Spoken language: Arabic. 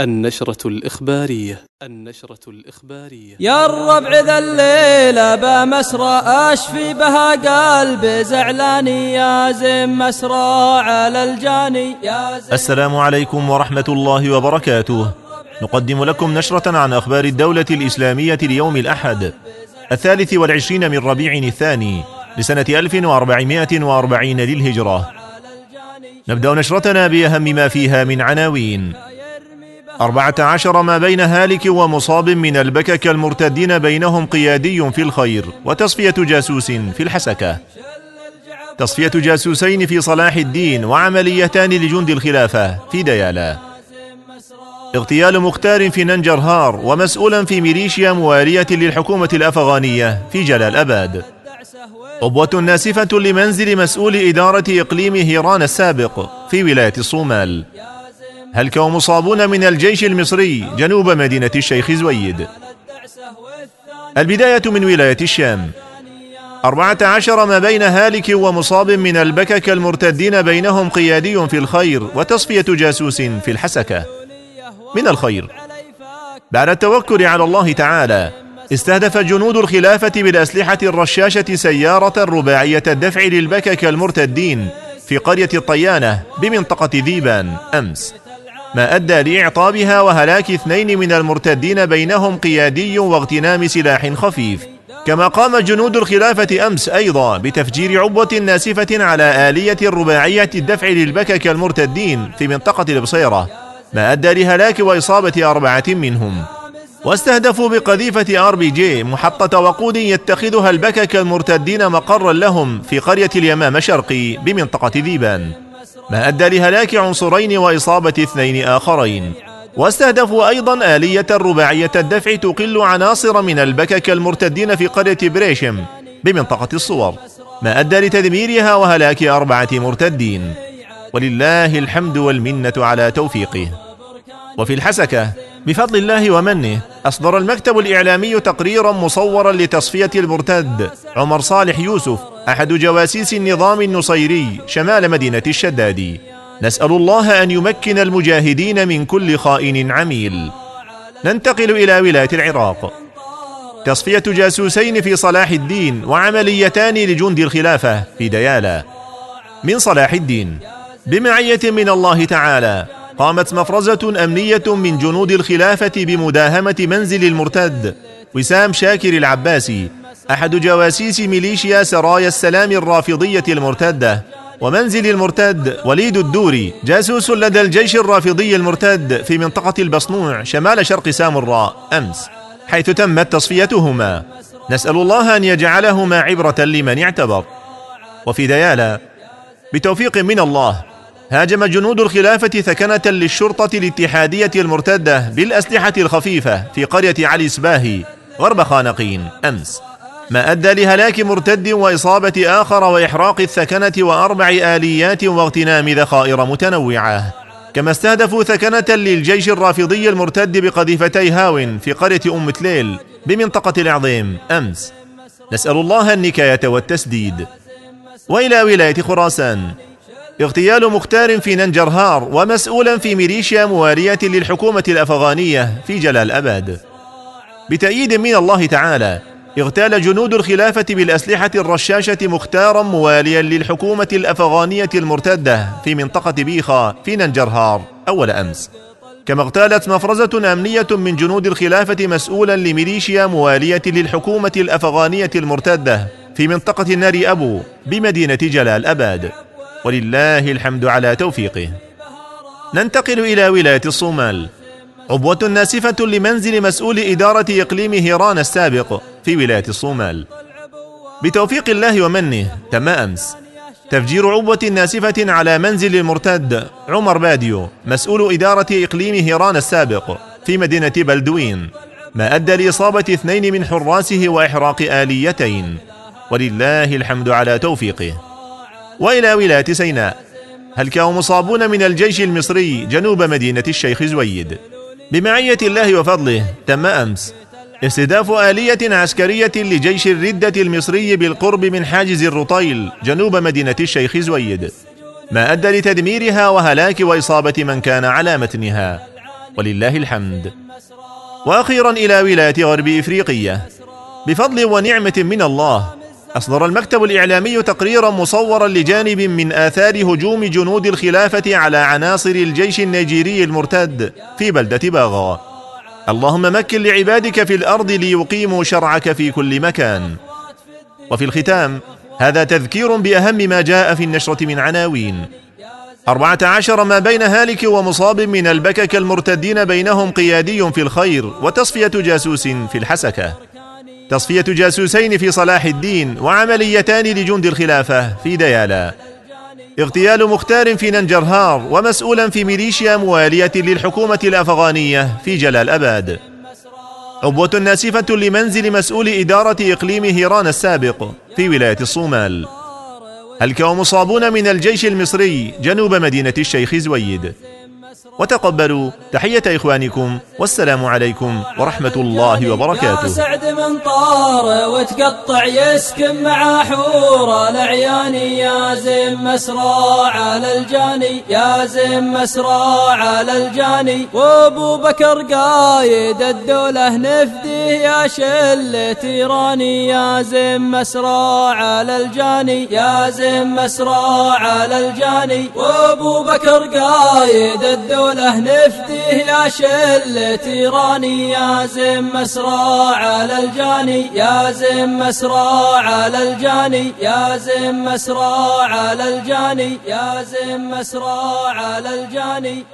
النشرة الإخبارية النشرة الإخبارية. يا الربع ذا الليلة بمسرى أشفي بها قلبي زعلاني يا زين مسرى على الجاني. يا زين السلام عليكم ورحمة الله وبركاته. نقدم لكم نشرة عن أخبار الدولة الإسلامية ليوم الأحد الثالث والعشرين من ربيع الثاني لسنة 1440 للهجرة نبدأ نشرتنا بأهم ما فيها من عناوين. أربعة عشر ما بين هالك ومصاب من البكك المرتدين بينهم قيادي في الخير وتصفية جاسوس في الحسكة. تصفية جاسوسين في صلاح الدين وعمليتان لجند الخلافة في ديالا اغتيال مختار في ننجرهار ومسؤولا في ميليشيا موالية للحكومة الأفغانية في جلال أباد. قبوة ناسفة لمنزل مسؤول إدارة إقليم هيران السابق في ولاية الصومال. هلك ومصابون من الجيش المصري جنوب مدينة الشيخ زويد؟ البداية من ولاية الشام. أربعة عشر ما بين هالك ومصاب من البكك المرتدين بينهم قيادي في الخير وتصفية جاسوس في الحسكة. من الخير. بعد التوكل على الله تعالى استهدف جنود الخلافة بالأسلحة الرشاشة سيارة رباعية الدفع للبكك المرتدين في قرية الطيانة بمنطقة ذيبان أمس. ما أدى لإعطابها وهلاك اثنين من المرتدين بينهم قيادي واغتنام سلاح خفيف. كما قام جنود الخلافة أمس أيضا بتفجير عبوة ناسفة على آلية رباعية الدفع للبكك المرتدين في منطقة البصيرة. ما أدى لهلاك وإصابة أربعة منهم. واستهدفوا بقذيفة آر بي جي محطة وقود يتخذها البكك المرتدين مقرا لهم في قرية اليمام شرقي بمنطقة ذيبان. ما أدى لهلاك عنصرين وإصابة اثنين آخرين. واستهدفوا أيضا آلية رباعية الدفع تقل عناصر من البكك المرتدين في قرية بريشم بمنطقة الصور. ما أدى لتدميرها وهلاك أربعة مرتدين. ولله الحمد والمنة على توفيقه. وفي الحسكة بفضل الله ومنه أصدر المكتب الإعلامي تقريرا مصورا لتصفية المرتد عمر صالح يوسف أحد جواسيس النظام النصيري شمال مدينة الشدادي نسأل الله أن يمكن المجاهدين من كل خائن عميل. ننتقل إلى ولاية العراق. تصفية جاسوسين في صلاح الدين وعمليتان لجند الخلافة في ديالا من صلاح الدين بمعية من الله تعالى قامت مفرزة أمنية من جنود الخلافة بمداهمة منزل المرتد وسام شاكر العباسي أحد جواسيس ميليشيا سرايا السلام الرافضية المرتدة. ومنزل المرتد وليد الدوري جاسوس لدى الجيش الرافضي المرتد في منطقة البصنوع شمال شرق سامراء أمس حيث تمت تصفيتهما. نسأل الله أن يجعلهما عبرة لمن اعتبر. وفي ديالا بتوفيق من الله هاجم جنود الخلافة ثكنة للشرطة الاتحادية المرتدة بالأسلحة الخفيفة في قرية علي سباهي غرب خانقين أمس. ما أدى لهلاك مرتد وإصابة آخر وإحراق الثكنة وأربع آليات واغتنام ذخائر متنوعة. كما استهدفوا ثكنة للجيش الرافضي المرتد بقذيفتي هاون في قرية أم تليل بمنطقة العظيم أمس. نسأل الله النكاية والتسديد. وإلى ولاية خراسان. اغتيال مختار في ننجرهار ومسؤولا في ميليشيا موالية للحكومة الأفغانية في جلال أباد. بتأييد من الله تعالى اغتال جنود الخلافة بالأسلحة الرشاشة مختارا مواليا للحكومة الأفغانية المرتدة في منطقة بيخا في ننجرهار أول أمس. كما اغتالت مفرزة أمنية من جنود الخلافة مسؤولا لميليشيا موالية للحكومة الأفغانية المرتدة في منطقة ناري أبو بمدينة جلال أباد. ولله الحمد على توفيقه. ننتقل إلى ولاية الصومال. عبوة ناسفة لمنزل مسؤول إدارة إقليم هيران السابق. في ولاية الصومال. بتوفيق الله ومنه تم أمس. تفجير عبوة ناسفة على منزل المرتد عمر باديو مسؤول إدارة إقليم هيران السابق في مدينة بلدوين. ما أدى لإصابة اثنين من حراسه وإحراق آليتين. ولله الحمد على توفيقه. وإلى ولاية سيناء. هلك مصابون من الجيش المصري جنوب مدينة الشيخ زويد؟ بمعية الله وفضله تم أمس. استهداف آلية عسكرية لجيش الردة المصري بالقرب من حاجز الرطيل جنوب مدينة الشيخ زويد. ما أدى لتدميرها وهلاك وإصابة من كان على متنها. ولله الحمد. وأخيرا إلى ولاية غرب إفريقية. بفضل ونعمة من الله أصدر المكتب الإعلامي تقريرا مصورا لجانب من آثار هجوم جنود الخلافة على عناصر الجيش النيجيري المرتد في بلدة باغا. اللهم مكن لعبادك في الأرض ليقيموا شرعك في كل مكان. وفي الختام هذا تذكير بأهم ما جاء في النشرة من عناوين. أربعة عشر ما بين هالك ومصاب من البكك المرتدين بينهم قيادي في الخير وتصفية جاسوس في الحسكة. تصفية جاسوسين في صلاح الدين وعمليتان لجند الخلافة في ديالا. اغتيال مختار في ننجرهار ومسؤولا في ميليشيا موالية للحكومة الأفغانية في جلال أباد. عبوة ناسفة لمنزل مسؤول إدارة إقليم هيران السابق في ولاية الصومال. هلك ومصابون من الجيش المصري جنوب مدينة الشيخ زويد؟ وتقبلوا. تحية إخوانكم. والسلام عليكم ورحمة الله وبركاته. يا سعد من طار وتقطع يسكن مع حورة العياني يا زين مسرى على الجاني. يا زين مسرى على الجاني. وأبو بكر قايد الدولة نفديه يا شلة يا زين مسرى على الجاني. يا زين مسرى على الجاني. وأبو بكر قايد الدولة نفديه يا شلة ايراني يا زين مسرى على الجاني يا زين مسرى على الجاني يا زين مسرى على الجاني يا زين مسرى على الجاني.